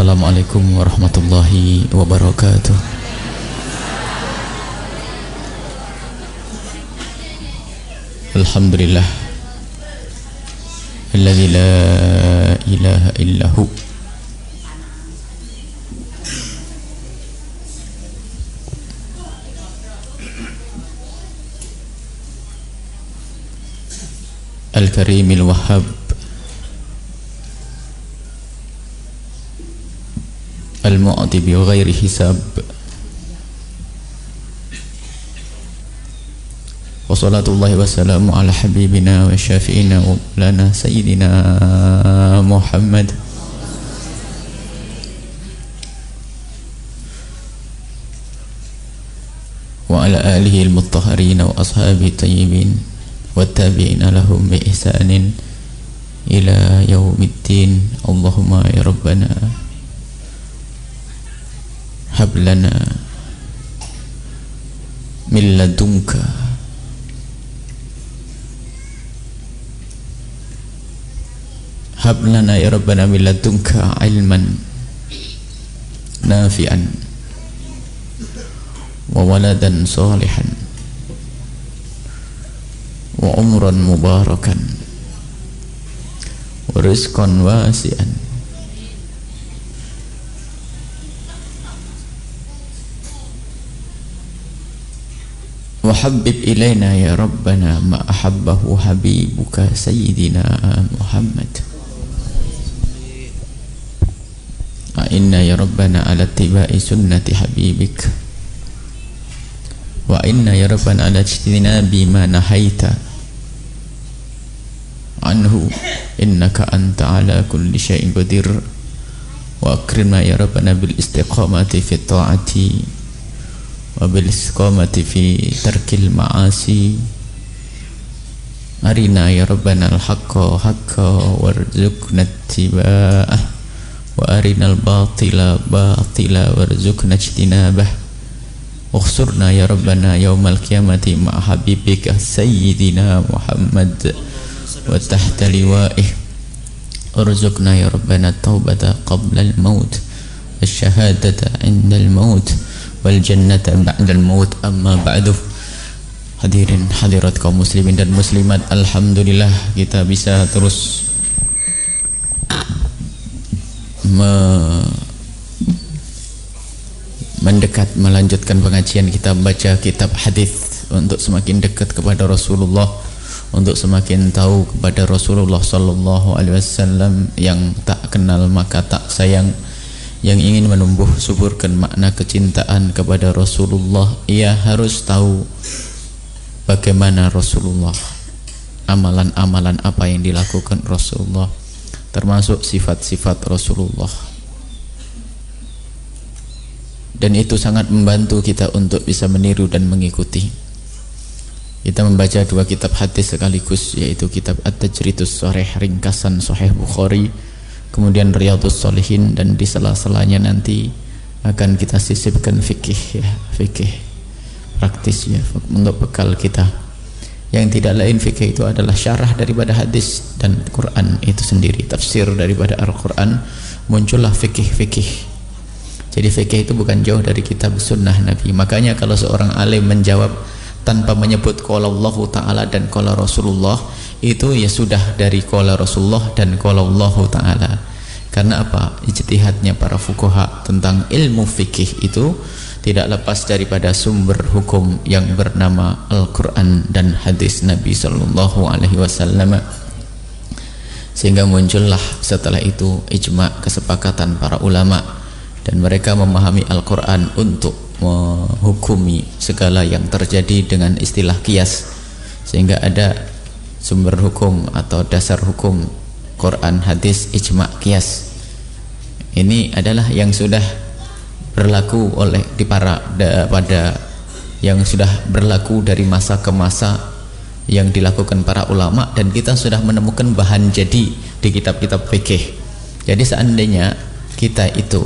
Assalamualaikum warahmatullahi wabarakatuh Alhamdulillah Alladzi la ilaha illahu الكريم الوهاب المعطي بغير حساب. وصلاة الله وسلام على حبيبنا وشافئنا ومولانا سيدنا محمد. وعلى آله المطهرين وأصحابه الطيبين والتابعين لهم بإحسان إلى يوم الدين. اللهم يا ربنا هب لنا من لدنك هب لنا يا ربنا من لدنك علما نافعا وولدا صالحا وعمرا مباركا ورزقا واسعا وحبب إلينا يا ربنا ما أحبه حبيبك سيدنا محمد. إنا يا ربنا على اتباع سنة حبيبك. وإنا يا ربنا على اجتناب ما نهيت عنه. إنك أنت على كل شيء قدير. وأكرمنا يا ربنا بالاستقامة في الطاعة. وبالاستقامة في ترك المعاصي. أرنا يا ربنا الحق حقا وارزقنا اتباعه وأرنا الباطل باطلا وارزقنا اجتنابه. واخسرنا يا ربنا يوم القيامة مع حبيبك سيدنا محمد وتحت لوائه. ارزقنا يا ربنا التوبة قبل الموت والشهادة عند الموت. wal jannata ba'dal maut amma ba'du. Hadirin hadirat kaum muslimin dan muslimat alhamdulillah kita bisa terus me mendekat melanjutkan pengajian kita baca kitab hadis untuk semakin dekat kepada Rasulullah untuk semakin tahu kepada Rasulullah sallallahu alaihi wasallam yang tak kenal maka tak sayang yang ingin menumbuh suburkan makna kecintaan kepada Rasulullah ia harus tahu bagaimana Rasulullah. Amalan-amalan apa yang dilakukan Rasulullah termasuk sifat-sifat Rasulullah. Dan itu sangat membantu kita untuk bisa meniru dan mengikuti. Kita membaca dua kitab hadis sekaligus yaitu kitab At-Tajridus Sahih ringkasan Sahih Bukhari kemudian Riyadhus Shalihin dan di sela-selanya nanti akan kita sisipkan fikih ya fikih praktis ya untuk bekal kita yang tidak lain fikih itu adalah syarah daripada hadis dan Quran itu sendiri tafsir daripada Al-Quran muncullah fikih-fikih jadi fikih itu bukan jauh dari kitab sunnah Nabi. Makanya kalau seorang alim menjawab tanpa menyebut qala Allah taala dan qala Rasulullah, itu ya sudah dari qala Rasulullah dan qala Allah taala. Karena apa? Ijtihadnya para fuqaha tentang ilmu fikih itu tidak lepas daripada sumber hukum yang bernama Al-Qur'an dan hadis Nabi sallallahu alaihi wasallam. Sehingga muncullah setelah itu ijma kesepakatan para ulama dan mereka memahami Al-Quran untuk menghukumi segala yang terjadi dengan istilah kias sehingga ada sumber hukum atau dasar hukum Quran, hadis, ijma, kias ini adalah yang sudah berlaku oleh di para da, pada yang sudah berlaku dari masa ke masa yang dilakukan para ulama dan kita sudah menemukan bahan jadi di kitab-kitab fikih. Jadi seandainya kita itu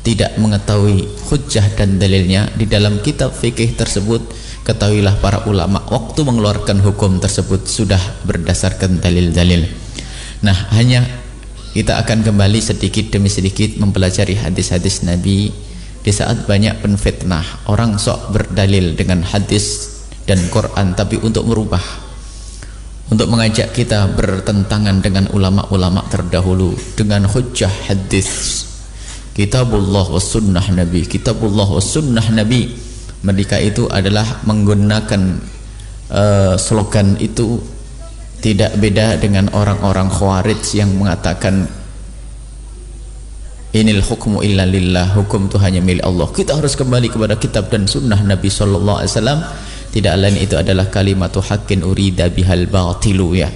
tidak mengetahui hujah dan dalilnya di dalam kitab fikih tersebut ketahuilah para ulama waktu mengeluarkan hukum tersebut sudah berdasarkan dalil-dalil. Nah hanya kita akan kembali sedikit demi sedikit mempelajari hadis-hadis Nabi. Di saat banyak penfitnah orang sok berdalil dengan hadis dan Quran tapi untuk merubah untuk mengajak kita bertentangan dengan ulama-ulama terdahulu dengan hujjah hadis. Kitabullah wa sunnah nabi kitabullah wa sunnah nabi mereka itu adalah menggunakan uh, slogan itu tidak beda dengan orang-orang khawarij yang mengatakan Inil hukmu illa lillah Hukum itu hanya milik Allah. Kita harus kembali kepada kitab dan sunnah Nabi Wasallam. Tidak lain itu adalah kalimatu hakin urida bihal batilu ya.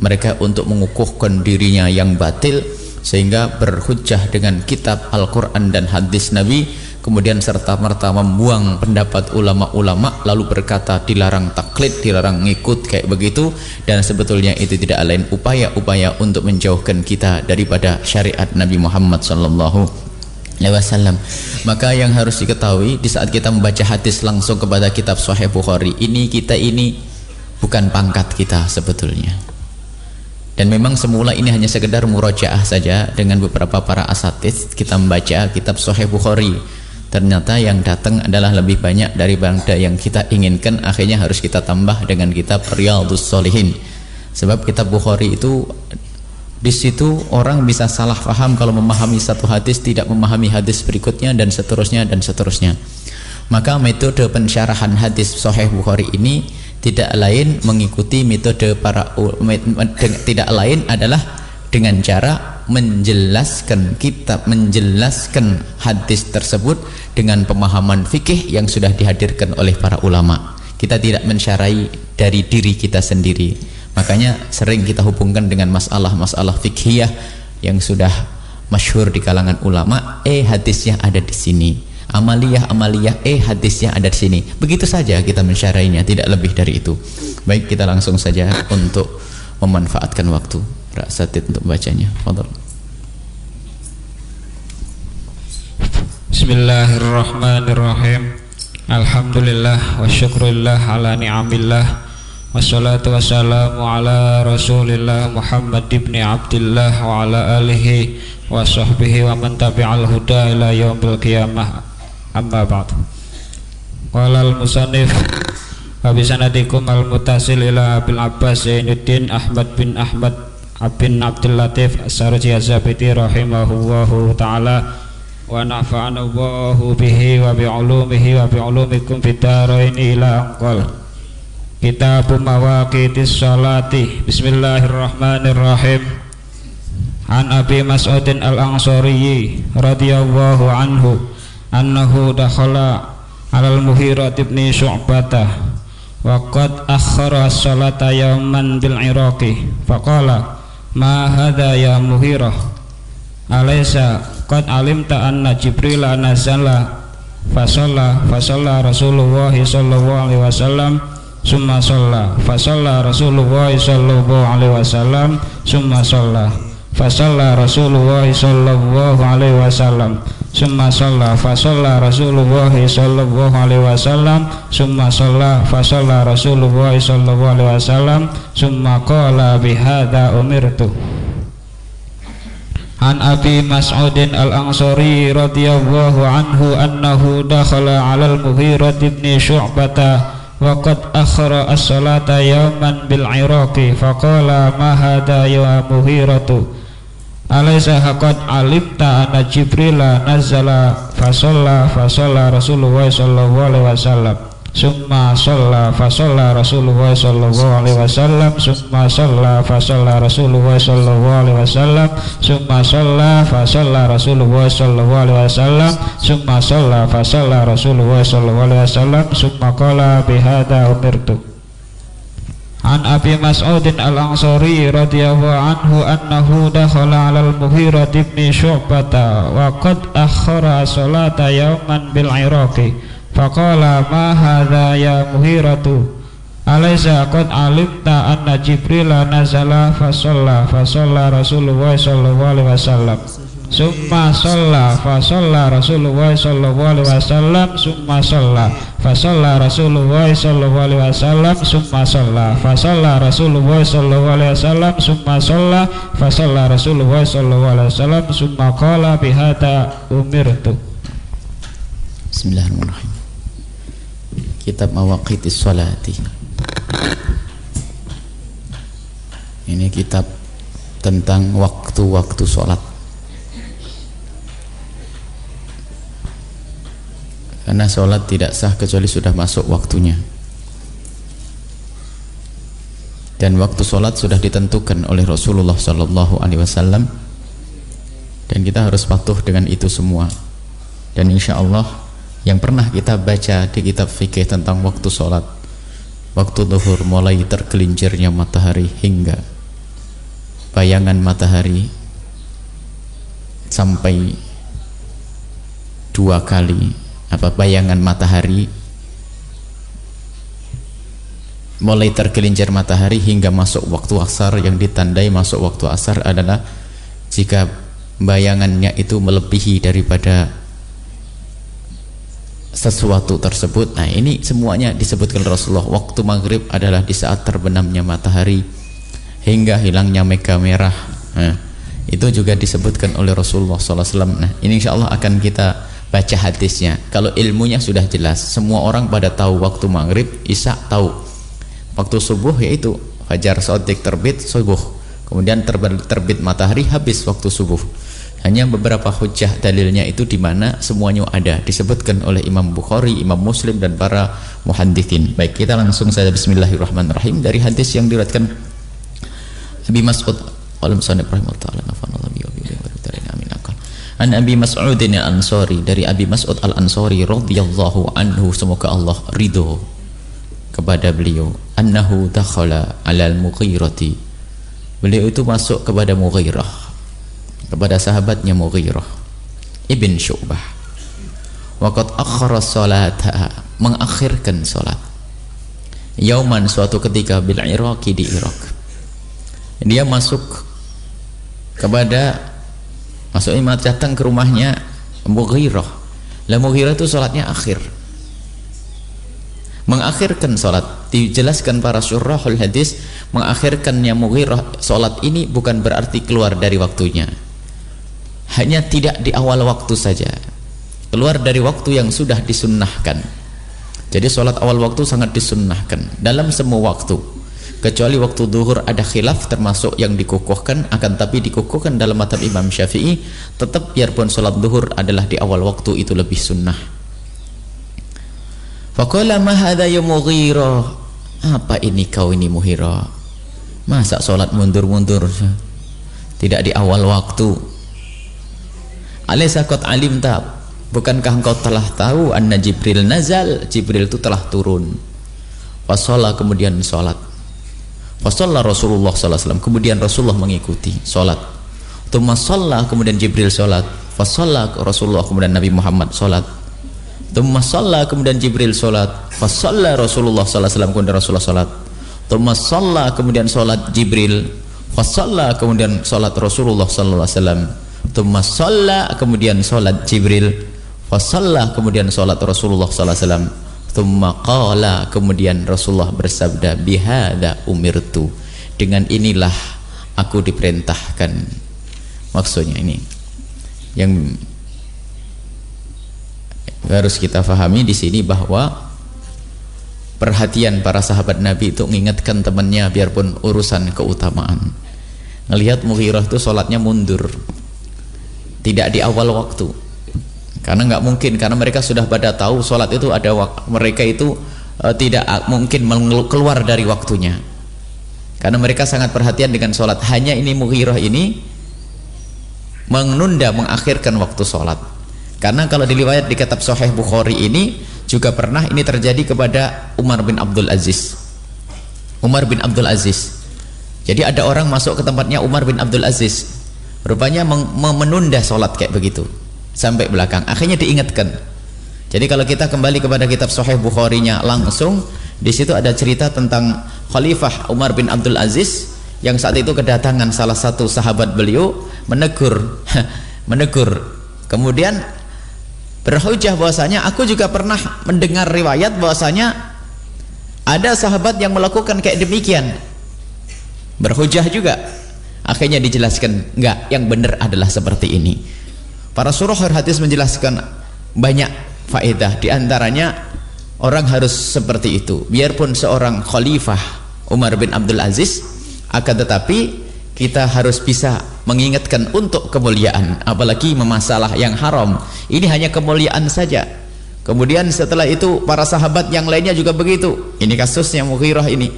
Mereka untuk mengukuhkan dirinya yang batil Sehingga berhujjah dengan kitab Al-Quran dan hadis Nabi kemudian serta-merta membuang pendapat ulama-ulama lalu berkata dilarang taklid, dilarang ngikut kayak begitu dan sebetulnya itu tidak lain upaya-upaya untuk menjauhkan kita daripada syariat Nabi Muhammad sallallahu wasallam. Maka yang harus diketahui di saat kita membaca hadis langsung kepada kitab Sahih Bukhari, ini kita ini bukan pangkat kita sebetulnya. Dan memang semula ini hanya sekedar murojaah saja dengan beberapa para asatid kita membaca kitab Sahih Bukhari ternyata yang datang adalah lebih banyak daripada yang kita inginkan. Akhirnya harus kita tambah dengan kitab Riyadhus Solihin sebab kitab Bukhari itu di situ orang bisa salah paham kalau memahami satu hadis tidak memahami hadis berikutnya dan seterusnya dan seterusnya. Maka metode pensyarahan hadis Sahih Bukhari ini tidak lain mengikuti metode para tidak lain adalah dengan cara menjelaskan kitab menjelaskan hadis tersebut dengan pemahaman fikih yang sudah dihadirkan oleh para ulama. Kita tidak mensyarai dari diri kita sendiri. Makanya sering kita hubungkan dengan masalah-masalah fikhiyah yang sudah masyhur di kalangan ulama eh hadisnya ada di sini. Amaliyah amaliyah eh hadisnya ada di sini. Begitu saja kita mensyarainya tidak lebih dari itu. Baik kita langsung saja untuk memanfaatkan waktu Rasatid untuk bacanya. Fadal. Bismillahirrahmanirrahim. Alhamdulillah wa syukurillah ala ni'amillah. Wassalatu wassalamu ala rasulillah Muhammad ibn Abdullah Wa ala alihi wa sahbihi wa man tabi'al huda ila yaumil qiyamah. Amma ba'du. Qala al-musannif Wabisanatikum al-mutasil ila Abil Abbas Zainuddin Ahmad bin Ahmad bin Abdul Latif As-Sarji Az-Zabiti rahimahullahu taala. Wa nafa'ana Allahu bihi wa bi ulumihi wa bi ulumikum fid dharain ila anqal. Kitab Mawaqitis Salati Bismillahirrahmanirrahim. An Abi Mas'udin Al-Ansari radhiyallahu anhu annahu dakhala alal Muhirat ibn Syu'batah wa qad akhara as-salata yawman bil Iraqi. Faqala ma hadha ya muhirah. Alaysa qad alimta anna jibril nazala fasalla fasalla rasulullah sallallahu alaihi wasallam summa shalla fasalla rasulullah sallallahu alaihi wasallam summa shalla fasalla rasulullah sallallahu alaihi wasallam. Summa shalla fa shalla Rasulullah sallallahu alaihi wasallam. Summa shalla fa shalla Rasulullah sallallahu alaihi wasallam. Summa qala bihadza umirtu. An Abi Mas'udin Al-Ansari radhiyallahu anhu annahu dakhala 'ala al-Mughirah bin Syu'bah akhara as-salata yawman bil Iraqi faqala ma hadha ya Mughiratu Alaysa haqad alimta anna Jibrila nazala fasalla fasalla Rasulullah sallallahu alaihi wasallam. Summa shalla fasalla Rasulullah sallallahu alaihi wasallam. Summa shalla fasalla Rasulullah sallallahu alaihi wasallam. Summa shalla fasalla Rasulullah sallallahu alaihi wasallam. Summa shalla fasalla Rasulullah sallallahu alaihi wasallam. Summa qala bihadza umirtu An Abi Mas'udin Al-Ansari radhiyallahu anhu annahu dakhala 'ala al-Mughirah bin Syu'bah wa qad akhara salata yawman bil Iraqi faqala ma hadha ya Mughiratu alaysa qad alimta anna Jibril nazala fa shalla Rasulullah sallallahu summa shalla fa Rasulullah sallallahu summa shalla fasalla Rasulullah sallallahu alaihi wasallam summa shalla fasalla Rasulullah sallallahu alaihi wasallam summa shalla fasalla Rasulullah sallallahu alaihi wasallam summa qala bihata umirtu. Bismillahirrahmanirrahim. Kitab Mawaqitis Salati Ini kitab tentang waktu-waktu sholat karena sholat tidak sah kecuali sudah masuk waktunya. Dan waktu sholat sudah ditentukan oleh Rasulullah Sallallahu Alaihi Wasallam. Dan kita harus patuh dengan itu semua. Dan insya Allah yang pernah kita baca di kitab fikih tentang waktu sholat waktu duhur mulai tergelincirnya matahari hingga bayangan matahari sampai dua kali apa bayangan matahari? Mulai tergelincir matahari hingga masuk waktu asar. Yang ditandai masuk waktu asar adalah jika bayangannya itu melebihi daripada sesuatu tersebut. Nah ini semuanya disebutkan Rasulullah. Waktu maghrib adalah di saat terbenamnya matahari hingga hilangnya mega merah. Nah, itu juga disebutkan oleh Rasulullah SAW nah ini insya Allah akan kita baca hadisnya. Kalau ilmunya sudah jelas semua orang pada tahu waktu maghrib isya tahu. Waktu subuh yaitu fajar sodik terbit subuh. Kemudian terbit matahari habis waktu subuh. Hanya beberapa hujah dalilnya itu di mana semuanya ada disebutkan oleh Imam Bukhari, Imam Muslim dan para muhaddithin. Baik, kita langsung saja. Bismillahirrahmanirrahim. Dari hadis yang diriwayatkan Abi Mas'ud al-Musannif rahimahullah An Abi Mas'udin Al-Ansari dari Abi Mas'ud Al-Ansari radhiyallahu anhu semoga Allah ridho kepada beliau. Annahu dakhala 'ala al-Mughirati beliau itu masuk kepada Mughirah kepada sahabatnya Mughirah Ibn Syu'bah. Waqad akhara salata mengakhirkan salat. Yauman suatu ketika bil Iraqi di Irak dia masuk kepada Masuk imam datang ke rumahnya Mughirah. Lah Mughirah itu sholatnya akhir. Mengakhirkan sholat. Dijelaskan para syurahul hadis, mengakhirkannya Mughirah sholat ini bukan berarti keluar dari waktunya. Hanya tidak di awal waktu saja. Keluar dari waktu yang sudah disunnahkan. Jadi sholat awal waktu sangat disunnahkan dalam semua waktu kecuali waktu duhur ada khilaf termasuk yang dikukuhkan akan tapi dikukuhkan dalam mata Imam Syafi'i tetap biarpun sholat duhur adalah di awal waktu itu lebih sunnah. Faqala ma ya mughira? Apa ini kau ini muhira masa sholat mundur-mundur? Tidak di awal waktu. Alaysa qad alim tak bukankah engkau telah tahu anna Jibril nazal? Jibril itu telah turun. Fasolah kemudian sholat Fasallah Rasulullah SAW kemudian Rasulullah mengikuti sholat Tumma sholat kemudian Jibril sholat Fasallah Rasulullah kemudian Nabi Muhammad sholat Tumma sholat kemudian Jibril sholat Fasallah Rasulullah SAW kemudian Rasulullah sholat Tumma sholat kemudian sholat Jibril. Fasallah kemudian sholat Rasulullah SAW Tumma sholat kemudian sholat Jibril. Fasallah kemudian sholat Rasulullah SAW Thumma qala kemudian Rasulullah bersabda bihada umirtu. Dengan inilah aku diperintahkan. Maksudnya ini yang harus kita fahami di sini bahwa perhatian para sahabat Nabi itu mengingatkan temannya biarpun urusan keutamaan. Ngelihat Mughirah itu sholatnya mundur. Tidak di awal waktu karena nggak mungkin karena mereka sudah pada tahu sholat itu ada mereka itu uh, tidak mungkin keluar dari waktunya. Karena mereka sangat perhatian dengan sholat. Hanya ini mughirah ini menunda mengakhirkan waktu sholat. Karena kalau diliwayat di kitab Sahih Bukhari ini juga pernah ini terjadi kepada Umar bin Abdul Aziz. Umar bin Abdul Aziz. Jadi ada orang masuk ke tempatnya Umar bin Abdul Aziz. Rupanya menunda sholat kayak begitu sampai belakang. Akhirnya diingatkan. Jadi kalau kita kembali kepada kitab Sahih Bukhari-nya langsung di situ ada cerita tentang Khalifah Umar bin Abdul Aziz yang saat itu kedatangan salah satu sahabat beliau menegur menegur. Kemudian berhujah bahwasanya aku juga pernah mendengar riwayat bahwasanya ada sahabat yang melakukan kayak demikian. Berhujah juga. Akhirnya dijelaskan enggak yang benar adalah seperti ini para surah hadis menjelaskan banyak faedah. Di antaranya orang harus seperti itu. Biarpun seorang khalifah Umar bin Abdul Aziz akan tetapi kita harus bisa mengingatkan untuk kemuliaan apalagi memasalah yang haram. Ini hanya kemuliaan saja. Kemudian setelah itu para sahabat yang lainnya juga begitu. Ini kasusnya Mughirah ini.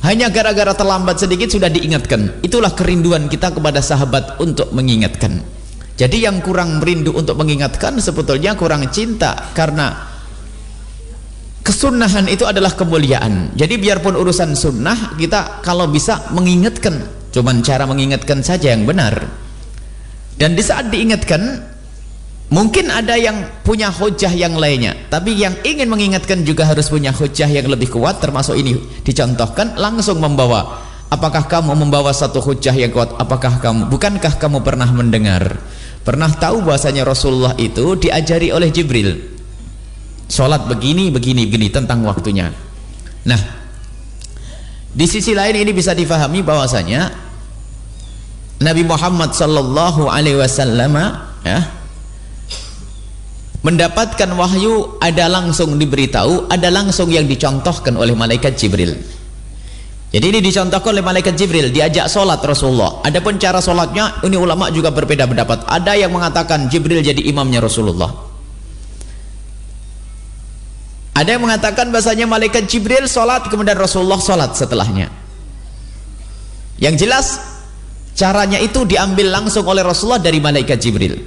Hanya gara-gara terlambat sedikit sudah diingatkan. Itulah kerinduan kita kepada sahabat untuk mengingatkan jadi yang kurang merindu untuk mengingatkan sebetulnya kurang cinta karena kesunahan itu adalah kemuliaan. Jadi biarpun urusan sunnah kita kalau bisa mengingatkan cuman cara mengingatkan saja yang benar. Dan di saat diingatkan mungkin ada yang punya hujah yang lainnya. Tapi yang ingin mengingatkan juga harus punya hujah yang lebih kuat termasuk ini dicontohkan langsung membawa apakah kamu membawa satu hujah yang kuat? Apakah kamu bukankah kamu pernah mendengar pernah tahu bahasanya Rasulullah itu diajari oleh Jibril? Sholat begini begini begini tentang waktunya. Nah di sisi lain ini bisa difahami bahwasanya Nabi Muhammad sallallahu alaihi wasallam ya mendapatkan wahyu ada langsung diberitahu ada langsung yang dicontohkan oleh malaikat Jibril jadi ini dicontohkan oleh malaikat Jibril diajak sholat Rasulullah adapun cara sholatnya ini ulama juga berbeda pendapat ada yang mengatakan Jibril jadi imamnya Rasulullah ada yang mengatakan bahasanya malaikat Jibril sholat kemudian Rasulullah sholat setelahnya. Yang jelas caranya itu diambil langsung oleh Rasulullah dari malaikat Jibril.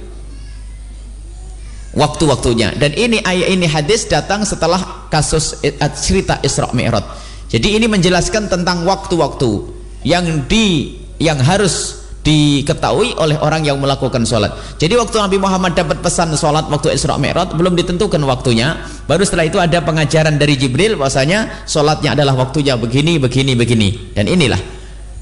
Waktu-waktunya dan ini ayat ini hadis datang setelah kasus eh, cerita Isra Mi'raj. Jadi ini menjelaskan tentang waktu-waktu yang di yang harus diketahui oleh orang yang melakukan sholat. Jadi waktu Nabi Muhammad dapat pesan sholat waktu Isra Mi'raj belum ditentukan waktunya. Baru setelah itu ada pengajaran dari Jibril bahwasanya sholatnya adalah waktunya begini begini begini. Dan inilah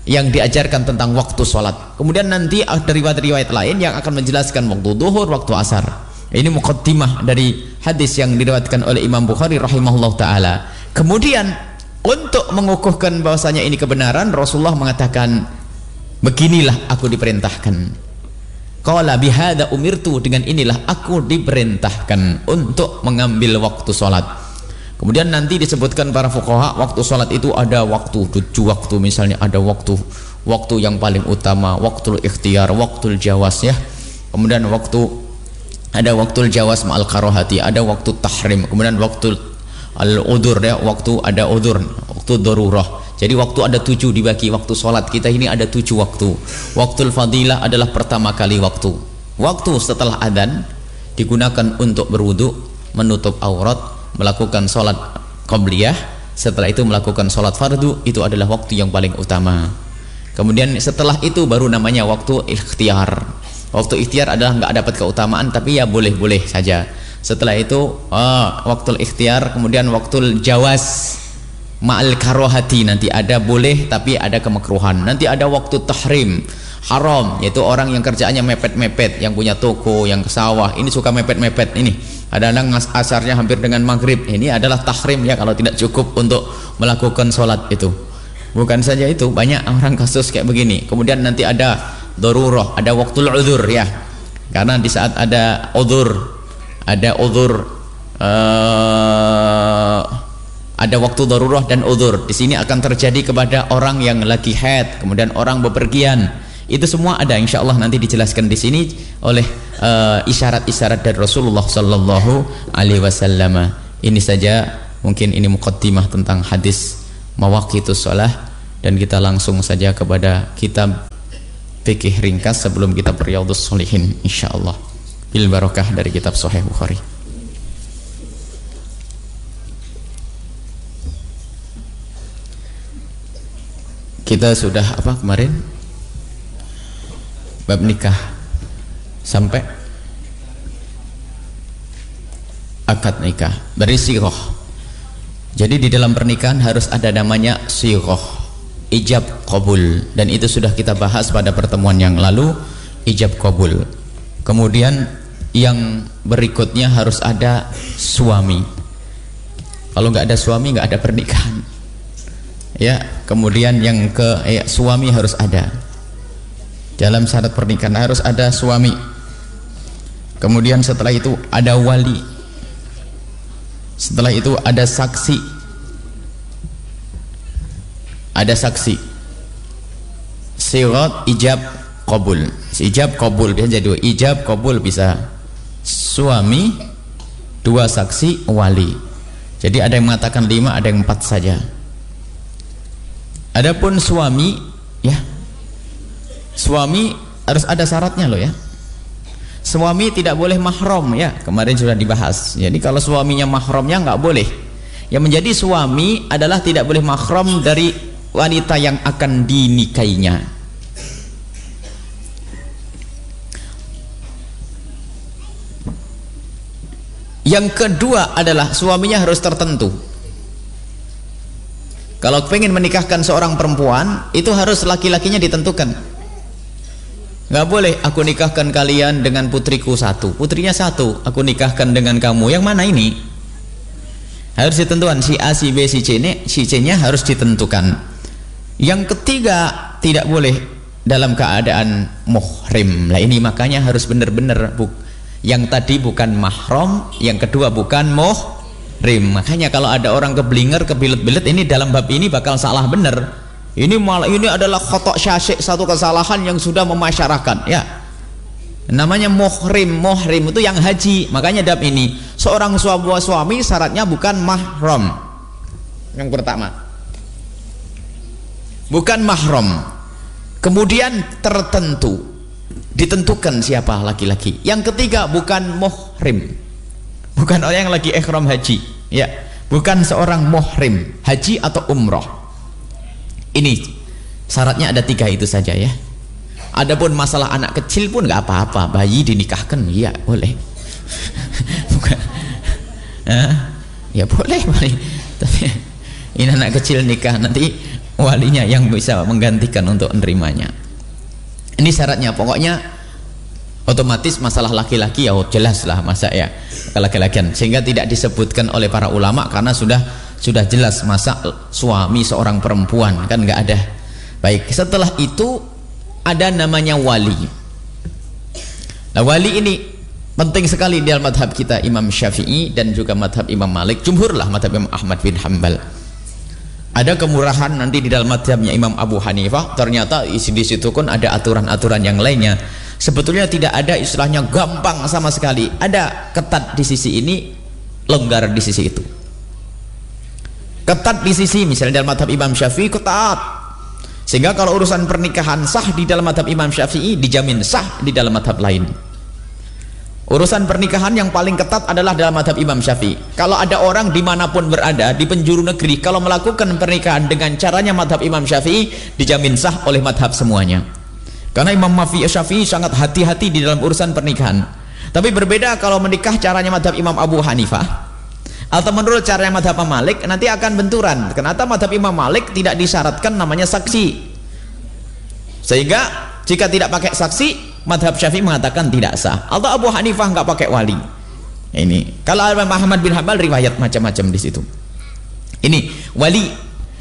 yang diajarkan tentang waktu sholat. Kemudian nanti ada riwayat-riwayat lain yang akan menjelaskan waktu duhur waktu asar. Ini mukaddimah dari hadis yang diriwayatkan oleh Imam Bukhari rahimahullah ta'ala. Kemudian untuk mengukuhkan bahwasanya ini kebenaran Rasulullah mengatakan beginilah aku diperintahkan. Qala bihada umirtu dengan inilah aku diperintahkan untuk mengambil waktu sholat kemudian nanti disebutkan para fuqaha waktu sholat itu ada waktu tujuh waktu misalnya ada waktu waktu yang paling utama waktu ikhtiar waktu jawas ya. Kemudian waktu ada waktu jawas ma'al karohati ada waktu tahrim kemudian waktu al-udur ya waktu ada udur waktu darurah jadi waktu ada tujuh dibagi waktu sholat kita ini ada tujuh waktu. Waktu fadilah adalah pertama kali waktu. Waktu setelah adan digunakan untuk berwudu, menutup aurat, melakukan sholat qobliyah. Setelah itu melakukan sholat fardu itu adalah waktu yang paling utama. Kemudian setelah itu baru namanya waktu ikhtiar. Waktu ikhtiar adalah nggak dapat keutamaan tapi ya boleh-boleh saja. Setelah itu oh, waktu ikhtiar kemudian waktu jawas. Ma'al karohati nanti ada boleh tapi ada kemakruhan. Nanti ada waktu tahrim haram yaitu orang yang kerjaannya mepet-mepet yang punya toko yang sawah. Ini suka mepet-mepet ini. Ada kadang asarnya hampir dengan maghrib. Ini adalah tahrim ya kalau tidak cukup untuk melakukan sholat itu. Bukan saja itu banyak orang kasus kayak begini. Kemudian nanti ada daruroh ada waktu udur ya. Karena di saat ada udur ada udur uh, ada waktu darurat dan udur di sini akan terjadi kepada orang yang lagi haid kemudian orang bepergian. Itu semua ada insya Allah nanti dijelaskan di sini oleh uh, isyarat-isyarat uh, dari Rasulullah Sallallahu Alaihi Wasallam. Ini saja mungkin ini mukaddimah tentang hadis mawaqitus sholah dan kita langsung saja kepada kitab fikih ringkas sebelum kita Riyadhus Shalihin insyaallah bil barokah dari kitab Sahih Bukhari. Kita sudah apa kemarin? Bab nikah. Sampai? Akad nikah. Dari siroh. Jadi di dalam pernikahan harus ada namanya siroh. Ijab kabul dan itu sudah kita bahas pada pertemuan yang lalu. Ijab kabul kemudian yang berikutnya harus ada suami. Kalau nggak ada suami nggak ada pernikahan. Ya kemudian yang ke ya, suami harus ada. Dalam syarat pernikahan harus ada suami. Kemudian setelah itu ada wali. Setelah itu ada saksi. Ada saksi. Sirat ijab kabul ijab kabul bisa jadi ijab kabul bisa suami dua saksi wali. Jadi ada yang mengatakan lima ada yang empat saja. Adapun suami ya suami harus ada syaratnya loh ya. Suami tidak boleh mahram ya. Kemarin sudah dibahas. Jadi kalau suaminya mahramnya nggak boleh. Yang menjadi suami adalah tidak boleh mahram dari wanita yang akan dinikahinya yang kedua adalah suaminya harus tertentu. Kalau pengen menikahkan seorang perempuan itu harus laki-lakinya ditentukan. Nggak boleh aku nikahkan kalian dengan putriku satu. Putrinya satu aku nikahkan dengan kamu. Yang mana ini? Harus ditentukan. Si A si B si C ini si C nya harus ditentukan. Yang ketiga tidak boleh dalam keadaan muhrim. Lah ini makanya harus benar-benar yang tadi bukan mahram yang kedua bukan muhrim. Makanya kalau ada orang keblinger kebilet-bilet ini dalam bab ini bakal salah benar ini malah ini adalah khotok syasyik satu kesalahan yang sudah memasyarakat ya. Namanya muhrim muhrim itu yang haji. Makanya dap ini seorang suami suami syaratnya bukan mahram. Yang pertama. Bukan mahram. Kemudian tertentu ditentukan siapa laki-laki. Yang ketiga bukan muhrim. Bukan orang yang lagi ikhram haji. Ya. Bukan seorang muhrim haji atau umroh ini syaratnya ada tiga itu saja ya. Adapun masalah anak kecil pun nggak apa-apa. Bayi dinikahkan iya boleh. Bukan. Ya boleh boleh. Tapi ini anak kecil nikah nanti walinya yang bisa menggantikan untuk menerimanya ini syaratnya. Pokoknya otomatis masalah laki-laki ya jelas lah masa ya laki-lakian. Sehingga tidak disebutkan oleh para ulama karena sudah sudah jelas masa suami seorang perempuan kan nggak ada. Baik setelah itu ada namanya wali. Nah wali ini penting sekali di dalam madhab kita Imam Syafi'i dan juga madhab Imam Malik. Jumhur lah madhab Imam Ahmad bin Hanbal ada kemurahan nanti di dalam madhabnya Imam Abu Hanifah ternyata di situ pun ada aturan-aturan yang lainnya. Sebetulnya tidak ada istilahnya gampang sama sekali. Ada ketat di sisi ini longgar di sisi itu. Ketat di sisi misalnya dalam madhab Imam Syafi'i ketat. Sehingga kalau urusan pernikahan sah di dalam madhab Imam Syafi'i dijamin sah di dalam madhab lain urusan pernikahan yang paling ketat adalah dalam madhab Imam Syafi'i. Kalau ada orang di mana pun berada di penjuru negeri kalau melakukan pernikahan dengan caranya madhab Imam Syafi'i dijamin sah oleh madhab semuanya. Karena Imam Syafi'i sangat hati-hati di dalam urusan pernikahan. Tapi berbeda kalau menikah caranya madhab Imam Abu Hanifah. Atau menurut cara madhab Malik nanti akan benturan. Kenapa madhab Imam Malik tidak disyaratkan namanya saksi? Sehingga jika tidak pakai saksi madhab Syafi'i mengatakan tidak sah. Atau Abu Hanifah nggak pakai wali. Ini kalau Imam Muhammad bin Hambal riwayat macam-macam di situ. Ini wali.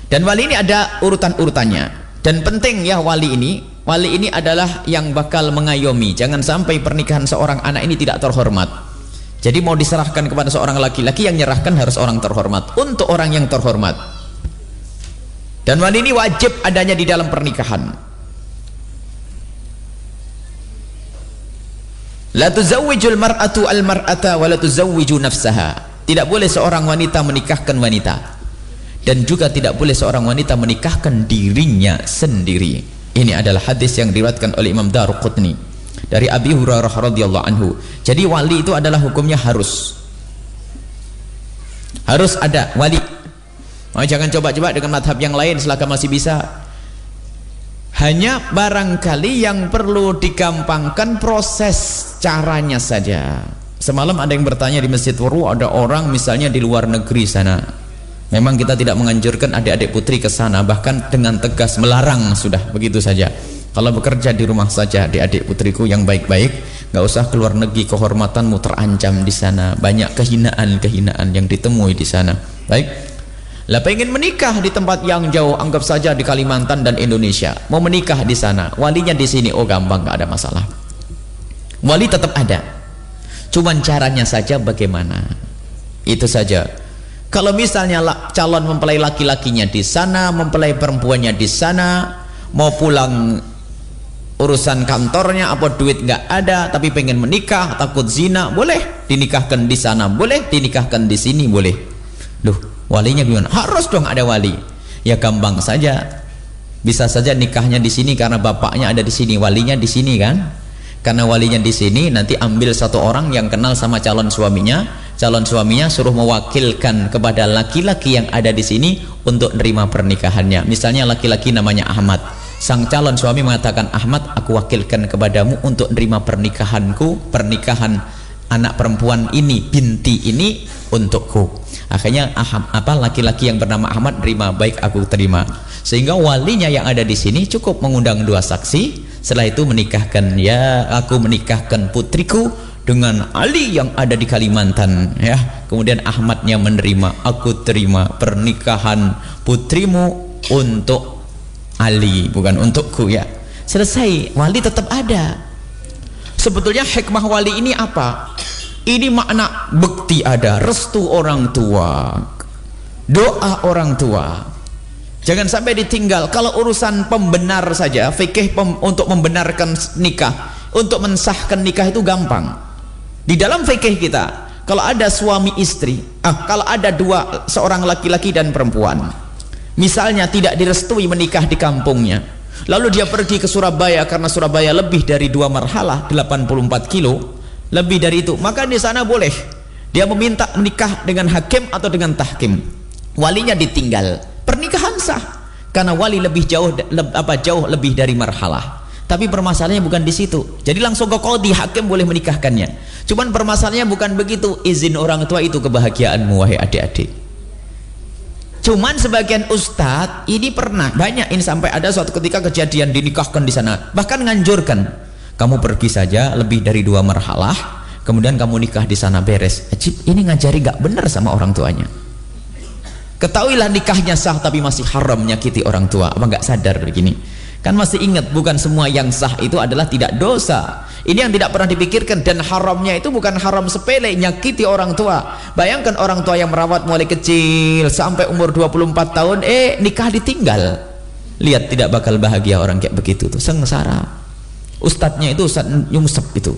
Dan wali ini ada urutan-urutannya. Dan penting ya wali ini wali ini adalah yang bakal mengayomi. Jangan sampai pernikahan seorang anak ini tidak terhormat. Jadi mau diserahkan kepada seorang laki-laki yang nyerahkan harus orang terhormat. Untuk orang yang terhormat. Dan wali ini wajib adanya di dalam pernikahan. La tuzawwijul mar'atu al-mar'ata wa la tuzawwiju nafsaha. Tidak boleh seorang wanita menikahkan wanita dan juga tidak boleh seorang wanita menikahkan dirinya sendiri. Ini adalah hadis yang diriwayatkan oleh Imam Daruqutni dari Abi Hurairah radhiyallahu anhu. Jadi wali itu adalah hukumnya harus. Harus ada wali. Oh, jangan coba-coba dengan madhab yang lain selagi masih bisa. Hanya barangkali yang perlu digampangkan proses caranya saja. Semalam ada yang bertanya di Masjid Wuru ada orang misalnya di luar negeri sana. Memang kita tidak menganjurkan adik-adik putri ke sana bahkan dengan tegas melarang sudah begitu saja kalau bekerja di rumah saja adik-adik putriku yang baik-baik nggak usah keluar negeri kehormatanmu terancam di sana banyak kehinaan-kehinaan yang ditemui di sana baik lah pengen menikah di tempat yang jauh anggap saja di Kalimantan dan Indonesia. Mau menikah di sana walinya di sini. Oh gampang nggak ada masalah. Wali tetap ada. Cuman caranya saja bagaimana? Itu saja. Kalau misalnya calon mempelai laki-lakinya di sana mempelai perempuannya di sana mau pulang urusan kantornya apa duit nggak ada tapi pengen menikah takut zina boleh. Dinikahkan di sana boleh. Dinikahkan di sini boleh. Loh walinya gimana? Harus dong ada wali. Ya gampang saja. Bisa saja nikahnya di sini karena bapaknya ada di sini walinya di sini kan? Karena walinya di sini nanti ambil satu orang yang kenal sama calon suaminya. Calon suaminya suruh mewakilkan kepada laki-laki yang ada di sini untuk nerima pernikahannya. Misalnya laki-laki namanya Ahmad. Sang calon suami mengatakan Ahmad aku wakilkan kepadamu untuk nerima pernikahanku pernikahan anak perempuan ini binti ini untukku. Akhirnya aham, apa laki-laki yang bernama Ahmad terima baik aku terima. Sehingga walinya yang ada di sini cukup mengundang dua saksi. Setelah itu menikahkan ya aku menikahkan putriku dengan Ali yang ada di Kalimantan ya. Kemudian Ahmadnya menerima aku terima pernikahan putrimu untuk Ali bukan untukku ya. Selesai wali tetap ada sebetulnya hikmah wali ini apa? Ini makna bukti ada restu orang tua doa orang tua. Jangan sampai ditinggal. Kalau urusan pembenar saja fikih pem, untuk membenarkan nikah untuk mensahkan nikah itu gampang. Di dalam fikih kita kalau ada suami istri ah, kalau ada dua seorang laki-laki dan perempuan misalnya tidak direstui menikah di kampungnya lalu dia pergi ke Surabaya karena Surabaya lebih dari dua marhalah 84 kilo. Lebih dari itu. Maka di sana boleh. Dia meminta menikah dengan hakim atau dengan tahkim. Walinya ditinggal. Pernikahan sah. Karena wali lebih jauh le, apa jauh lebih dari marhalah. Tapi permasalahannya bukan di situ. Jadi langsung ke kodi hakim boleh menikahkannya. Cuman permasalahannya bukan begitu. Izin orang tua itu kebahagiaanmu wahai adik-adik Cuman sebagian ustadz ini pernah banyak ini sampai ada suatu ketika kejadian dinikahkan di sana bahkan nganjurkan kamu pergi saja lebih dari dua marhalah kemudian kamu nikah di sana beres. Ajib ini ngajari gak benar sama orang tuanya. Ketahuilah nikahnya sah tapi masih haram menyakiti orang tua. Apa nggak sadar begini? Kan masih ingat bukan semua yang sah itu adalah tidak dosa. Ini yang tidak pernah dipikirkan dan haramnya itu bukan haram sepele nyakiti orang tua. Bayangkan orang tua yang merawat mulai kecil sampai umur 24 tahun eh nikah ditinggal. Lihat tidak bakal bahagia orang kayak begitu tuh sengsara. Ustadznya itu ustadz nyungsep itu.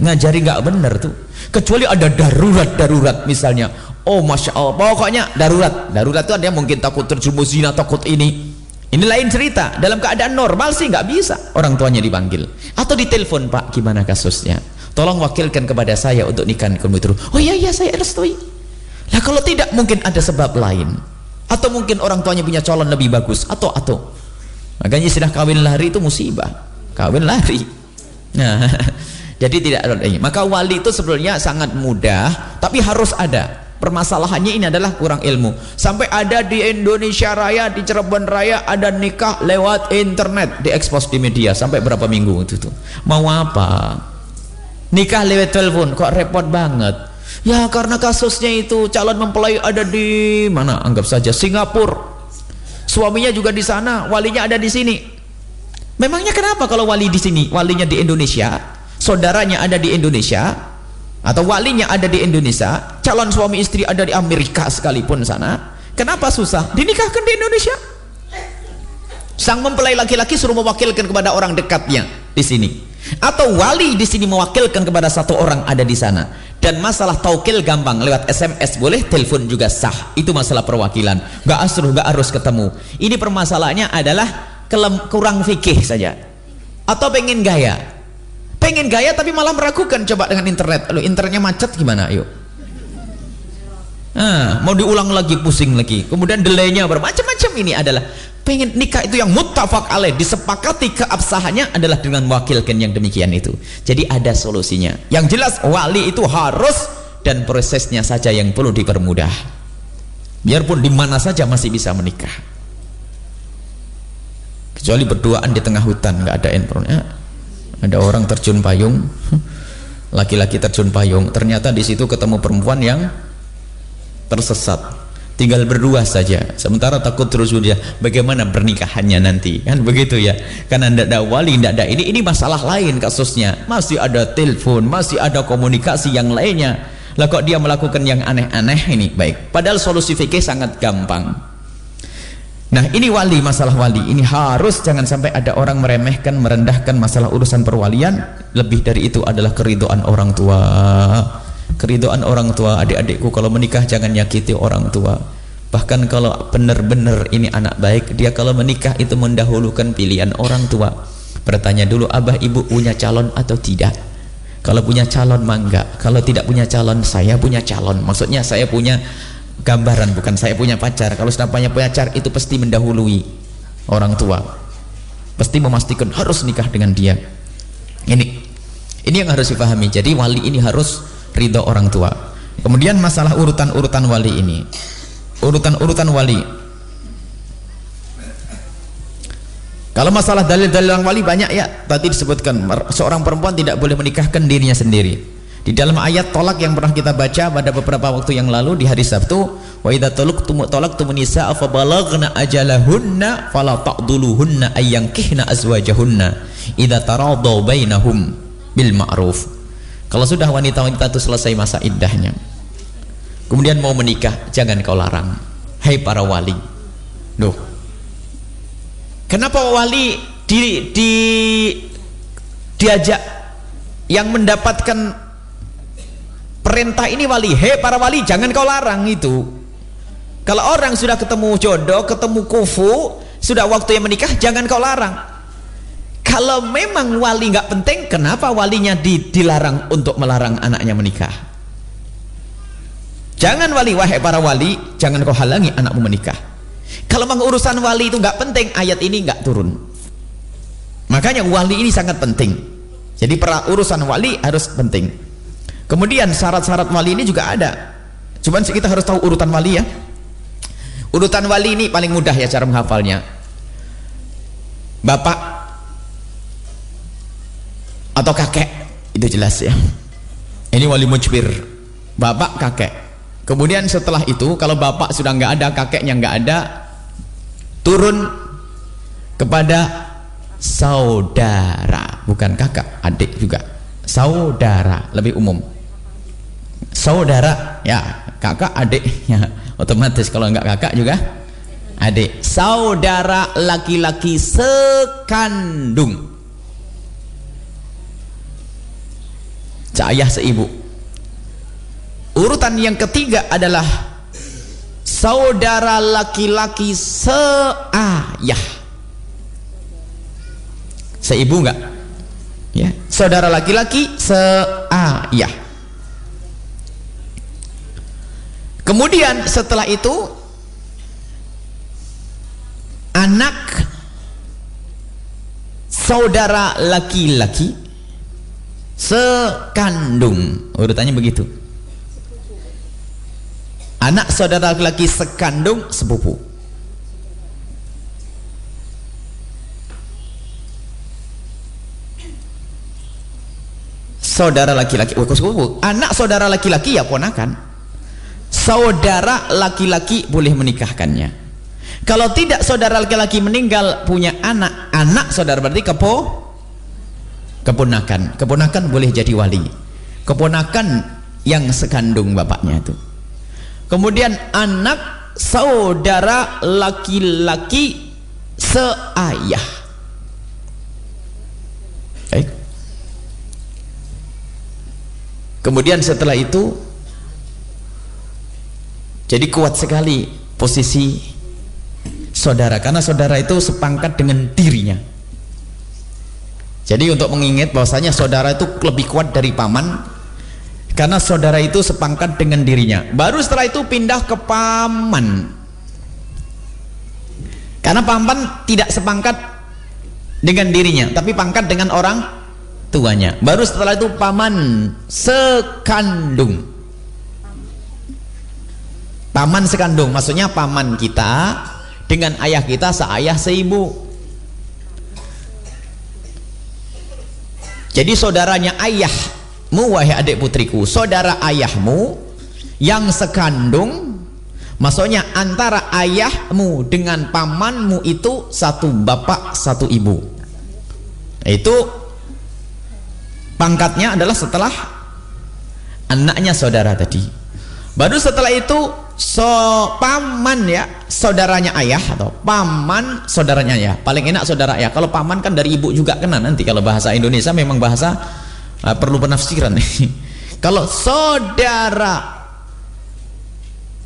Ngajari nggak bener tuh. Kecuali ada darurat-darurat misalnya. Oh masya Allah pokoknya darurat. Darurat itu ada yang mungkin takut terjerumus zina takut ini ini lain cerita. Dalam keadaan normal sih nggak bisa orang tuanya dipanggil. Atau ditelepon, Pak, gimana kasusnya? Tolong wakilkan kepada saya untuk nikah kamu itu. Oh iya iya saya restui. Lah kalau tidak mungkin ada sebab lain. Atau mungkin orang tuanya punya calon lebih bagus atau atau. Makanya istilah kawin lari itu musibah. Kawin lari. Nah, jadi tidak ada. Maka wali itu sebenarnya sangat mudah, tapi harus ada permasalahannya ini adalah kurang ilmu. Sampai ada di Indonesia Raya di Cirebon Raya ada nikah lewat internet diekspos di media sampai berapa minggu itu tuh. Mau apa? Nikah lewat telepon kok repot banget? Ya karena kasusnya itu calon mempelai ada di mana? Anggap saja Singapura. Suaminya juga di sana walinya ada di sini. Memangnya kenapa kalau wali di sini walinya di Indonesia saudaranya ada di Indonesia atau walinya ada di Indonesia calon suami istri ada di Amerika sekalipun sana kenapa susah? Dinikahkan di Indonesia? Sang mempelai laki-laki suruh mewakilkan kepada orang dekatnya di sini. Atau wali di sini mewakilkan kepada satu orang ada di sana. Dan masalah taukil gampang lewat SMS boleh telepon juga sah. Itu masalah perwakilan. Gak asruh gak harus ketemu. Ini permasalahannya adalah kurang fikih saja. Atau pengen gaya pengen gaya tapi malah meragukan. Coba dengan internet. Lo internetnya macet gimana? Yuk. Nah, mau diulang lagi pusing lagi. Kemudian delaynya bermacam-macam ini adalah. Pengen nikah itu yang muttafaq alaih. Disepakati keabsahannya adalah dengan mewakilkan yang demikian itu. Jadi ada solusinya. Yang jelas wali itu harus dan prosesnya saja yang perlu dipermudah. Biarpun di mana saja masih bisa menikah. Kecuali berduaan di tengah hutan nggak ada handphone ada orang terjun payung. Laki-laki terjun payung. Ternyata di situ ketemu perempuan yang tersesat. Tinggal berdua saja. Sementara takut terus dia bagaimana pernikahannya nanti? Kan begitu ya. Karena tidak ada wali tidak ada ini. Ini masalah lain kasusnya. Masih ada telepon masih ada komunikasi yang lainnya. Lah kok dia melakukan yang aneh-aneh ini? Baik. Padahal solusi fikih sangat gampang Nah ini wali masalah wali. Ini harus jangan sampai ada orang meremehkan merendahkan masalah urusan perwalian. Lebih dari itu adalah keridoan orang tua. Keridoan orang tua adik-adikku kalau menikah jangan nyakiti orang tua. Bahkan kalau benar-benar ini anak baik dia kalau menikah itu mendahulukan pilihan orang tua. Bertanya dulu abah ibu punya calon atau tidak? Kalau punya calon mangga. Kalau tidak punya calon saya punya calon. Maksudnya saya punya gambaran bukan saya punya pacar. Kalau sudah punya pacar itu pasti mendahului orang tua. Pasti memastikan harus nikah dengan dia. Ini ini yang harus dipahami. Jadi wali ini harus ridho orang tua. Kemudian masalah urutan-urutan wali ini. Urutan-urutan wali. Kalau masalah dalil-dalil wali banyak ya. Tadi disebutkan seorang perempuan tidak boleh menikahkan dirinya sendiri di dalam ayat tolak yang pernah kita baca pada beberapa waktu yang lalu di hari Sabtu, wa idza talaqtum talaqtum nisaa fa balaghna ajalahunna fala ta'dhuluhunna ayyankihna azwajahunna idza taradaw bainahum bil ma'ruf. Kalau sudah wanita-wanita itu selesai masa iddahnya, kemudian mau menikah, jangan kau larang. Hai para wali. Duh. Kenapa wali di, di diajak yang mendapatkan perintah ini wali. Hei para wali jangan kau larang itu. Kalau orang sudah ketemu jodoh ketemu kufu sudah waktu yang menikah jangan kau larang. Kalau memang wali nggak penting kenapa walinya di, dilarang untuk melarang anaknya menikah? Jangan wali wahai para wali jangan kau halangi anakmu menikah. Kalau memang urusan wali itu nggak penting ayat ini nggak turun. Makanya wali ini sangat penting. Jadi urusan wali harus penting Kemudian syarat-syarat wali ini juga ada. Cuman kita harus tahu urutan wali ya. Urutan wali ini paling mudah ya cara menghafalnya. Bapak atau kakek itu jelas ya. Ini wali mujbir. Bapak kakek. Kemudian setelah itu kalau bapak sudah nggak ada, kakeknya nggak ada, turun kepada saudara, bukan kakak, adik juga. Saudara lebih umum saudara. Ya kakak adik. Ya otomatis kalau enggak kakak juga adik. Saudara laki-laki sekandung. Seayah seibu. Urutan yang ketiga adalah saudara laki-laki seayah. Seibu enggak ya saudara laki-laki seayah Kemudian setelah itu anak saudara laki-laki sekandung. Urutannya begitu. Anak saudara laki-laki sekandung sepupu. Saudara laki-laki oh, sepupu? Anak saudara laki-laki ya ponakan saudara laki-laki boleh menikahkannya. Kalau tidak saudara laki-laki meninggal punya anak anak saudara berarti kepo keponakan. Keponakan boleh jadi wali. Keponakan yang sekandung bapaknya itu. Kemudian anak saudara laki-laki seayah. Baik. kemudian setelah itu jadi kuat sekali posisi saudara karena saudara itu sepangkat dengan dirinya. Jadi untuk mengingat bahwasanya saudara itu lebih kuat dari paman karena saudara itu sepangkat dengan dirinya. Baru setelah itu pindah ke paman. Karena paman tidak sepangkat dengan dirinya, tapi pangkat dengan orang tuanya. Baru setelah itu paman sekandung paman sekandung maksudnya paman kita dengan ayah kita seayah seibu. Jadi saudaranya ayah maksudmu wahai adik putriku saudara ayahmu yang sekandung maksudnya antara ayahmu dengan pamanmu itu satu bapak satu ibu. Itu pangkatnya adalah setelah anaknya saudara tadi. Baru setelah itu so paman ya saudaranya ayah atau paman saudaranya ya paling enak saudara ayah. Kalau paman kan dari ibu juga kena nanti. Kalau bahasa Indonesia memang bahasa uh, perlu penafsiran. Kalau saudara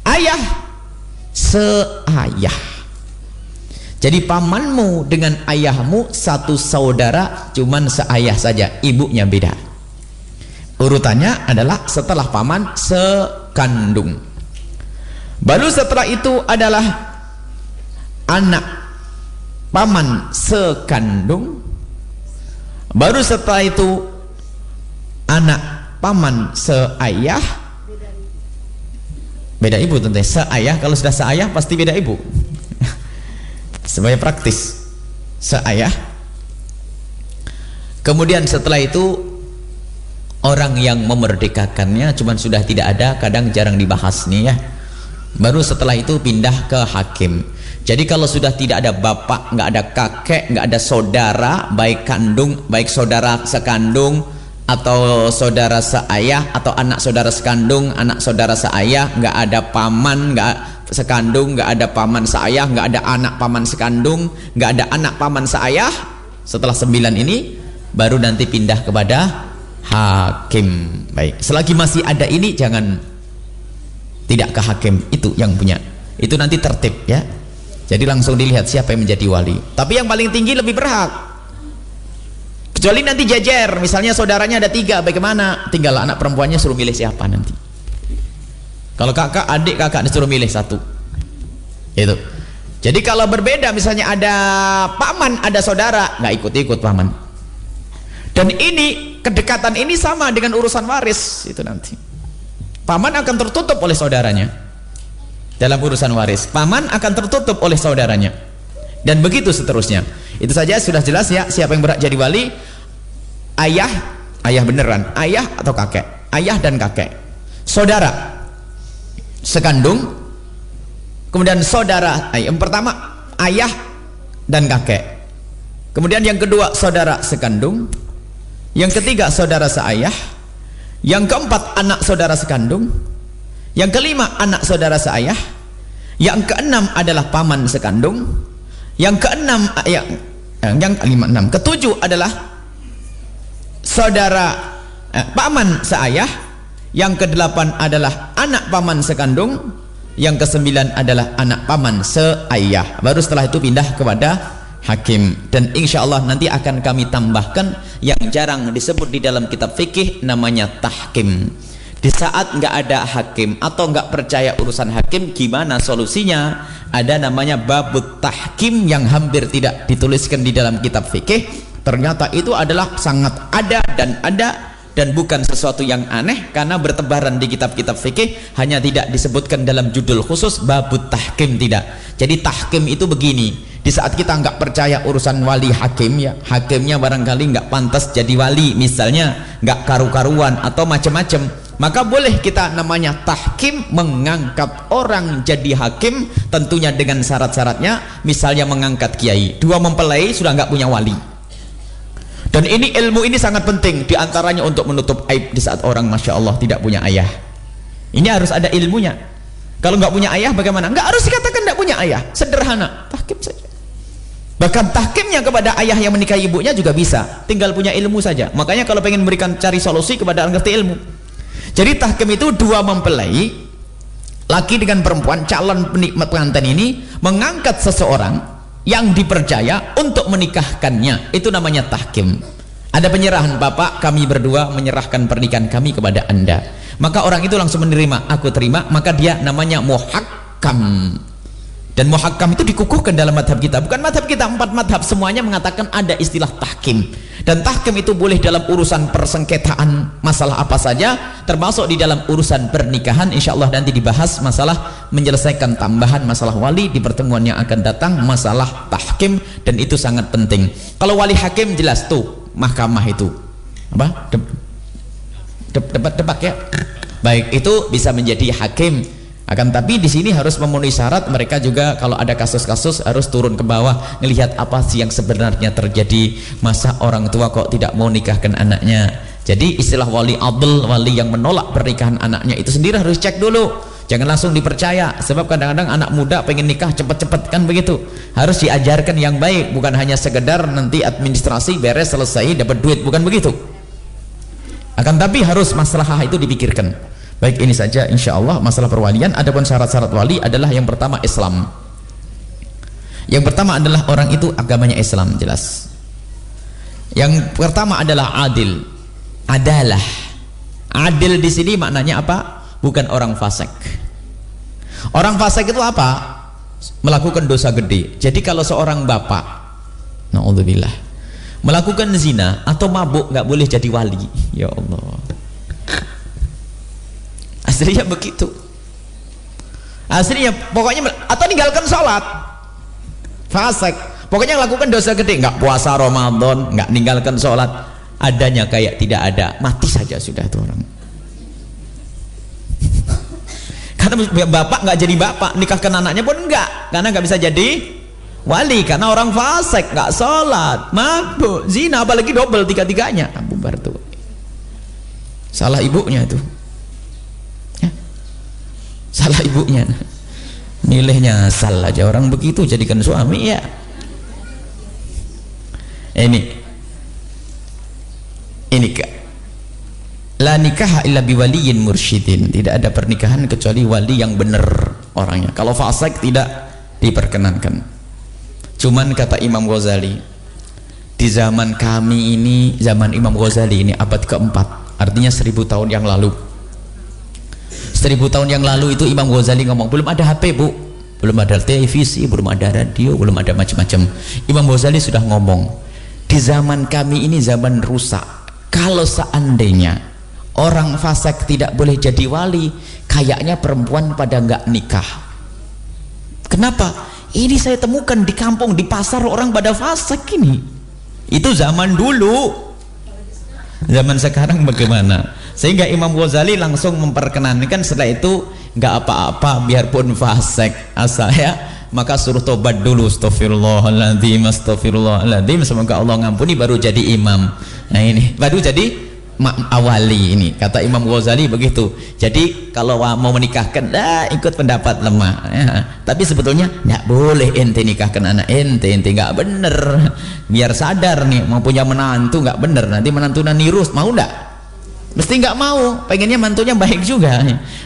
ayah seayah. Jadi pamanmu dengan ayahmu satu saudara cuman seayah saja. Ibunya beda. Urutannya adalah setelah paman sekandung baru setelah itu adalah anak paman sekandung. Baru setelah itu anak paman seayah. Beda ibu tentunya seayah kalau sudah seayah pasti beda ibu. Sebagai praktis. Seayah. Kemudian setelah itu orang yang memerdekakannya cuman sudah tidak ada kadang jarang dibahas nih ya baru setelah itu pindah ke hakim jadi kalau sudah tidak ada bapak, nggak ada kakek, nggak ada saudara, baik kandung, baik saudara sekandung, atau saudara seayah atau anak saudara sekandung, anak saudara seayah, nggak ada paman, nggak sekandung, nggak ada paman seayah, nggak ada anak paman sekandung, nggak ada anak paman seayah. Setelah sembilan ini baru nanti pindah kepada hakim. Baik, selagi masih ada ini jangan tidak ke hakim itu yang punya. Itu nanti tertib ya. Jadi langsung dilihat siapa yang menjadi wali. Tapi yang paling tinggi lebih berhak. Kecuali nanti jajar misalnya saudaranya ada tiga bagaimana? Tinggal anak perempuannya suruh milih siapa nanti. Kalau kakak adik kakak disuruh milih satu. Itu. Jadi kalau berbeda misalnya ada paman ada saudara nggak ikut-ikut paman. Dan ini kedekatan ini sama dengan urusan waris itu nanti paman akan tertutup oleh saudaranya. Dalam urusan waris paman akan tertutup oleh saudaranya. Dan begitu seterusnya. Itu saja sudah jelas ya siapa yang berat jadi wali? Ayah ayah beneran. Ayah atau kakek? Ayah dan kakek. Saudara sekandung. Kemudian saudara yang pertama ayah dan kakek. Kemudian yang kedua saudara sekandung. Yang ketiga saudara seayah yang keempat anak saudara sekandung. Yang kelima anak saudara seayah. Yang keenam adalah paman sekandung. Yang keenam yang yang kelima enam. Ketujuh adalah saudara eh, paman seayah. Yang kedelapan adalah anak paman sekandung. Yang kesembilan adalah anak paman seayah. Baru setelah itu pindah kepada hakim. Dan insya Allah nanti akan kami tambahkan yang jarang disebut di dalam kitab fikih namanya tahkim. Di saat nggak ada hakim atau nggak percaya urusan hakim gimana solusinya? Ada namanya babut tahkim yang hampir tidak dituliskan di dalam kitab fikih. Ternyata itu adalah sangat ada dan ada dan bukan sesuatu yang aneh karena bertebaran di kitab-kitab fikih hanya tidak disebutkan dalam judul khusus babut tahkim tidak. Jadi tahkim itu begini di saat kita nggak percaya urusan wali hakim ya hakimnya barangkali nggak pantas jadi wali misalnya nggak karu-karuan atau macam-macam maka boleh kita namanya tahkim mengangkat orang jadi hakim tentunya dengan syarat-syaratnya misalnya mengangkat kiai. Dua mempelai sudah nggak punya wali dan ini ilmu ini sangat penting di antaranya untuk menutup aib di saat orang Masya Allah tidak punya ayah. Ini harus ada ilmunya. Kalau nggak punya ayah bagaimana? Nggak harus dikatakan nggak punya ayah. Sederhana. Tahkim saja. Bahkan tahkimnya kepada ayah yang menikahi ibunya juga bisa. Tinggal punya ilmu saja. Makanya kalau pengen memberikan cari solusi kepada orang ngerti ilmu. Jadi tahkim itu dua mempelai laki dengan perempuan calon penikmat pengantin ini mengangkat seseorang yang dipercaya untuk menikahkannya. Itu namanya tahkim. Ada penyerahan bapak kami berdua menyerahkan pernikahan kami kepada anda. Maka orang itu langsung menerima aku terima. Maka dia namanya muhakkam. Dan muhakkam itu dikukuhkan dalam madhab kita. Bukan madhab kita empat madhab. Semuanya mengatakan ada istilah tahkim dan tahkim itu boleh dalam urusan persengketaan masalah apa saja termasuk di dalam urusan pernikahan insya Allah nanti dibahas masalah menyelesaikan tambahan masalah wali di pertemuan yang akan datang masalah tahkim dan itu sangat penting. Kalau wali hakim jelas tuh mahkamah itu. Apa? Debat-debat ya. Baik itu bisa menjadi hakim akan tapi di sini harus memenuhi syarat mereka juga kalau ada kasus-kasus harus turun ke bawah melihat apa sih yang sebenarnya terjadi masa orang tua kok tidak mau nikahkan anaknya. Jadi istilah wali adl wali yang menolak pernikahan anaknya itu sendiri harus cek dulu. Jangan langsung dipercaya sebab kadang-kadang anak muda pengen nikah cepet-cepet kan begitu? Harus diajarkan yang baik bukan hanya sekedar nanti administrasi beres selesai dapat duit bukan begitu? Akan tapi harus masalah itu dipikirkan Baik ini saja insya Allah masalah perwalian. Adapun syarat-syarat wali adalah yang pertama Islam. Yang pertama adalah orang itu agamanya Islam jelas. Yang pertama adalah adil. Adalah. Adil di sini maknanya apa? Bukan orang fasik. Orang fasik itu apa? Melakukan dosa gede. Jadi kalau seorang bapak, naudzubillah, melakukan zina atau mabuk nggak boleh jadi wali. Ya Allah aslinya begitu. Aslinya pokoknya atau tinggalkan sholat. Fasek pokoknya lakukan dosa gede. Nggak puasa Ramadan nggak ninggalkan sholat. Adanya kayak tidak ada. Mati saja sudah tuh orang. Karena bapak nggak jadi bapak nikahkan anaknya pun enggak karena nggak bisa jadi wali karena orang fasek nggak sholat. Mabuk zina apalagi double tiga-tiganya. Bubar tuh. Salah ibunya itu salah ibunya. Milihnya salah aja. Orang begitu jadikan suami ya. Ini. Ini kak. La nikah illa biwaliyin mursyidin. Tidak ada pernikahan kecuali wali yang benar orangnya. Kalau fasik tidak diperkenankan. Cuman kata Imam Ghazali di zaman kami ini zaman Imam Ghazali ini abad keempat artinya seribu tahun yang lalu seribu tahun yang lalu itu Imam Ghazali ngomong belum ada HP bu. Belum ada televisi belum ada radio belum ada macam-macam. Imam Ghazali sudah ngomong di zaman kami ini zaman rusak. Kalau seandainya orang fasik tidak boleh jadi wali kayaknya perempuan pada nggak nikah. Kenapa? Ini saya temukan di kampung di pasar orang pada fasik ini. Itu zaman dulu zaman sekarang bagaimana? Sehingga Imam Ghazali langsung memperkenankan setelah itu nggak apa-apa biarpun fasek asal ya. Maka suruh tobat dulu astagfirullahaladzim astagfirullahaladzim semoga Allah ngampuni baru jadi imam. Nah ini baru jadi awali ini. Kata Imam Ghazali begitu. Jadi kalau mau menikahkan dah ikut pendapat lemah. Ya. tapi sebetulnya nggak boleh ente nikahkan anak ente. Ente nggak bener. Biar sadar nih mau punya menantu nggak bener. Nanti menantu nirus mau nggak? Mesti nggak mau. Pengennya mantunya baik juga.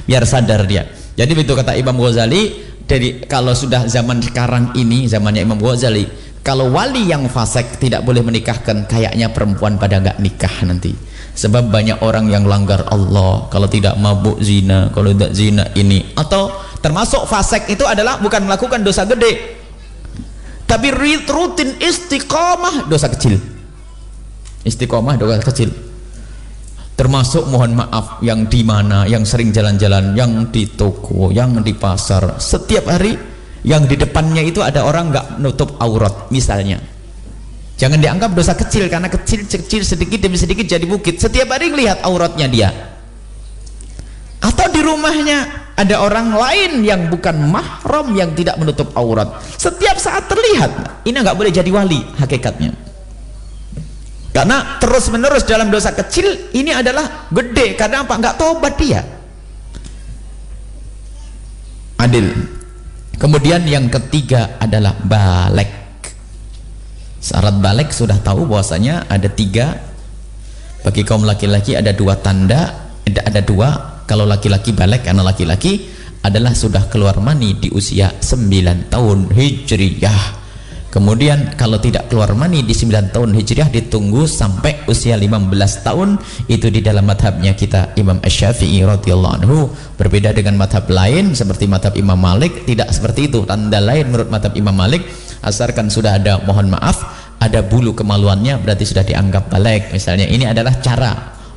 Biar sadar dia. Jadi begitu kata Imam Ghazali dari kalau sudah zaman sekarang ini zamannya Imam Ghazali kalau wali yang fasik tidak boleh menikahkan kayaknya perempuan pada nggak nikah nanti sebab banyak orang yang langgar Allah. Kalau tidak mabuk zina kalau tidak zina ini. Atau termasuk fasek itu adalah bukan melakukan dosa gede. Tapi rutin istiqomah dosa kecil. Istiqomah dosa kecil. Termasuk mohon maaf yang di mana yang sering jalan-jalan yang di toko yang di pasar. Setiap hari yang di depannya itu ada orang nggak nutup aurat misalnya Jangan dianggap dosa kecil karena kecil-kecil sedikit demi sedikit jadi bukit. Setiap hari melihat auratnya dia. Atau di rumahnya ada orang lain yang bukan mahram yang tidak menutup aurat. Setiap saat terlihat. Ini nggak boleh jadi wali hakikatnya. Karena terus-menerus dalam dosa kecil ini adalah gede karena apa? Nggak tobat dia. Adil. Kemudian yang ketiga adalah balik syarat balik sudah tahu bahwasanya ada tiga. Bagi kaum laki-laki ada dua tanda ada dua. Kalau laki-laki balik karena laki-laki adalah sudah keluar mani di usia 9 tahun hijriyah Kemudian kalau tidak keluar mani di 9 tahun hijriah ditunggu sampai usia 15 tahun. Itu di dalam madhabnya kita Imam Ash-Syafi'i radhiyallahu anhu. Berbeda dengan madhab lain seperti madhab Imam Malik tidak seperti itu. Tanda lain menurut madhab Imam Malik asalkan sudah ada mohon maaf. Ada bulu kemaluannya berarti sudah dianggap balik. Misalnya ini adalah cara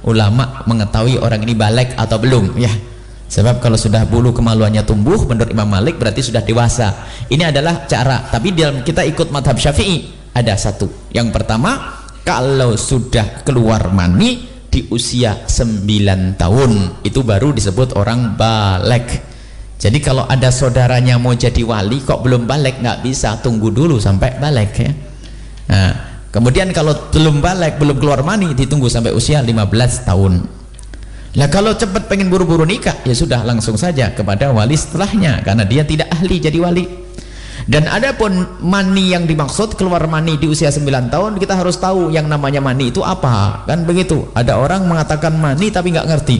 ulama mengetahui orang ini balik atau belum ya. Sebab kalau sudah bulu kemaluannya tumbuh menurut Imam Malik berarti sudah dewasa. Ini adalah cara. Tapi dalam kita ikut madhab syafi'i ada satu. Yang pertama kalau sudah keluar mani di usia 9 tahun itu baru disebut orang balik jadi kalau ada saudaranya mau jadi wali kok belum balik nggak bisa tunggu dulu sampai balik ya nah, kemudian kalau belum balik belum keluar mani ditunggu sampai usia 15 tahun Nah kalau cepat pengen buru-buru nikah ya sudah langsung saja kepada wali setelahnya karena dia tidak ahli jadi wali. Dan adapun mani yang dimaksud keluar mani di usia 9 tahun kita harus tahu yang namanya mani itu apa kan begitu. Ada orang mengatakan mani tapi nggak ngerti.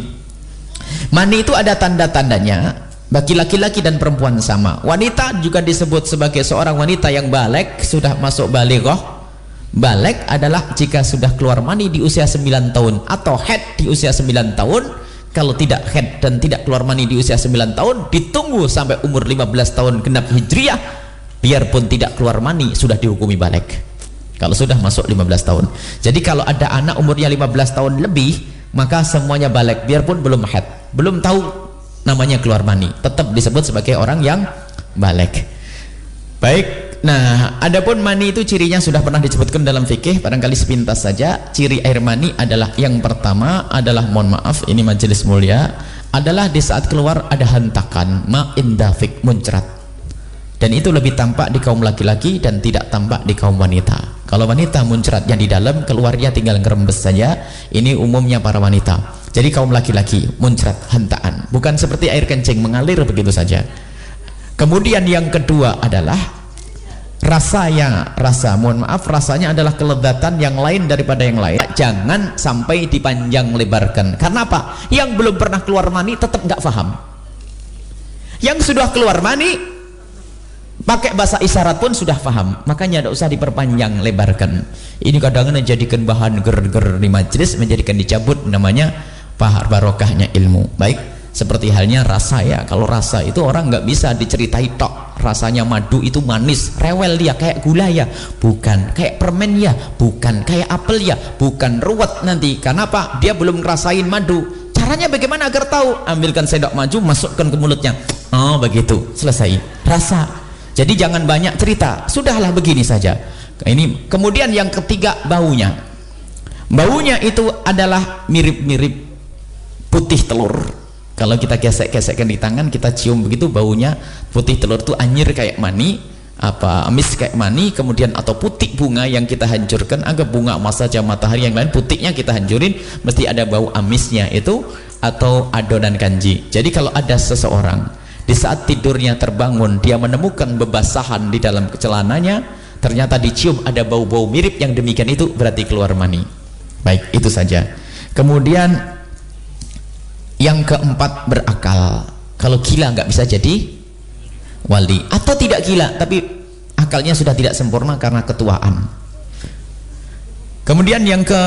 Mani itu ada tanda-tandanya bagi laki-laki dan perempuan sama. Wanita juga disebut sebagai seorang wanita yang balik sudah masuk balighah Balik adalah jika sudah keluar mani di usia 9 tahun atau head di usia 9 tahun. Kalau tidak head dan tidak keluar mani di usia 9 tahun, ditunggu sampai umur 15 tahun genap hijriah. Biarpun tidak keluar mani, sudah dihukumi balik. Kalau sudah masuk 15 tahun. Jadi kalau ada anak umurnya 15 tahun lebih, maka semuanya balik. Biarpun belum head, belum tahu namanya keluar mani. Tetap disebut sebagai orang yang balik. Baik, Nah, adapun mani itu cirinya sudah pernah disebutkan dalam fikih, barangkali sepintas saja. Ciri air mani adalah yang pertama adalah mohon maaf, ini majelis mulia, adalah di saat keluar ada hentakan, ma'in dafik muncrat. Dan itu lebih tampak di kaum laki-laki dan tidak tampak di kaum wanita. Kalau wanita muncrat yang di dalam keluarnya tinggal ngerembes saja, ini umumnya para wanita. Jadi kaum laki-laki muncrat hentaan, bukan seperti air kencing mengalir begitu saja. Kemudian yang kedua adalah rasanya rasa mohon maaf rasanya adalah kelezatan yang lain daripada yang lain jangan sampai dipanjang lebarkan karena apa yang belum pernah keluar mani tetap nggak paham yang sudah keluar mani pakai bahasa isyarat pun sudah paham makanya tidak usah diperpanjang lebarkan. Ini kadang menjadikan bahan ger-ger di majlis menjadikan dicabut namanya pahar barokahnya ilmu. Baik seperti halnya rasa ya. Kalau rasa itu orang nggak bisa diceritai tok. Rasanya madu itu manis rewel dia kayak gula ya. Bukan kayak permen ya. Bukan kayak apel ya. Bukan ruwet nanti. Karena apa dia belum ngerasain madu. Caranya bagaimana agar tahu? Ambilkan sendok maju masukkan ke mulutnya. Oh begitu. Selesai. Rasa jadi jangan banyak cerita. Sudahlah begini saja. Ini kemudian yang ketiga baunya. Baunya itu adalah mirip-mirip putih telur. Kalau kita gesek-gesekkan di tangan kita cium begitu baunya putih telur itu anjir kayak mani apa amis kayak mani kemudian atau putih bunga yang kita hancurkan agak bunga emas saja matahari yang lain putihnya kita hancurin mesti ada bau amisnya itu atau adonan kanji. Jadi kalau ada seseorang di saat tidurnya terbangun dia menemukan bebasahan di dalam celananya. Ternyata dicium ada bau-bau mirip yang demikian itu berarti keluar mani. Baik itu saja. Kemudian yang keempat berakal. Kalau gila nggak bisa jadi wali. Atau tidak gila tapi akalnya sudah tidak sempurna karena ketuaan. Kemudian yang ke